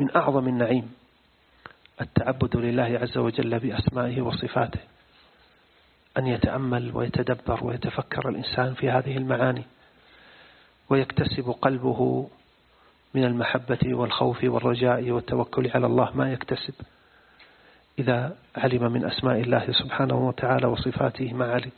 من أعظم النعيم التعبد لله عز وجل بأسمائه وصفاته أن يتأمل ويتدبر ويتفكر الإنسان في هذه المعاني ويكتسب قلبه من المحبة والخوف والرجاء والتوكل على الله ما يكتسب إذا علم من أسماء الله سبحانه وتعالى وصفاته ما علم.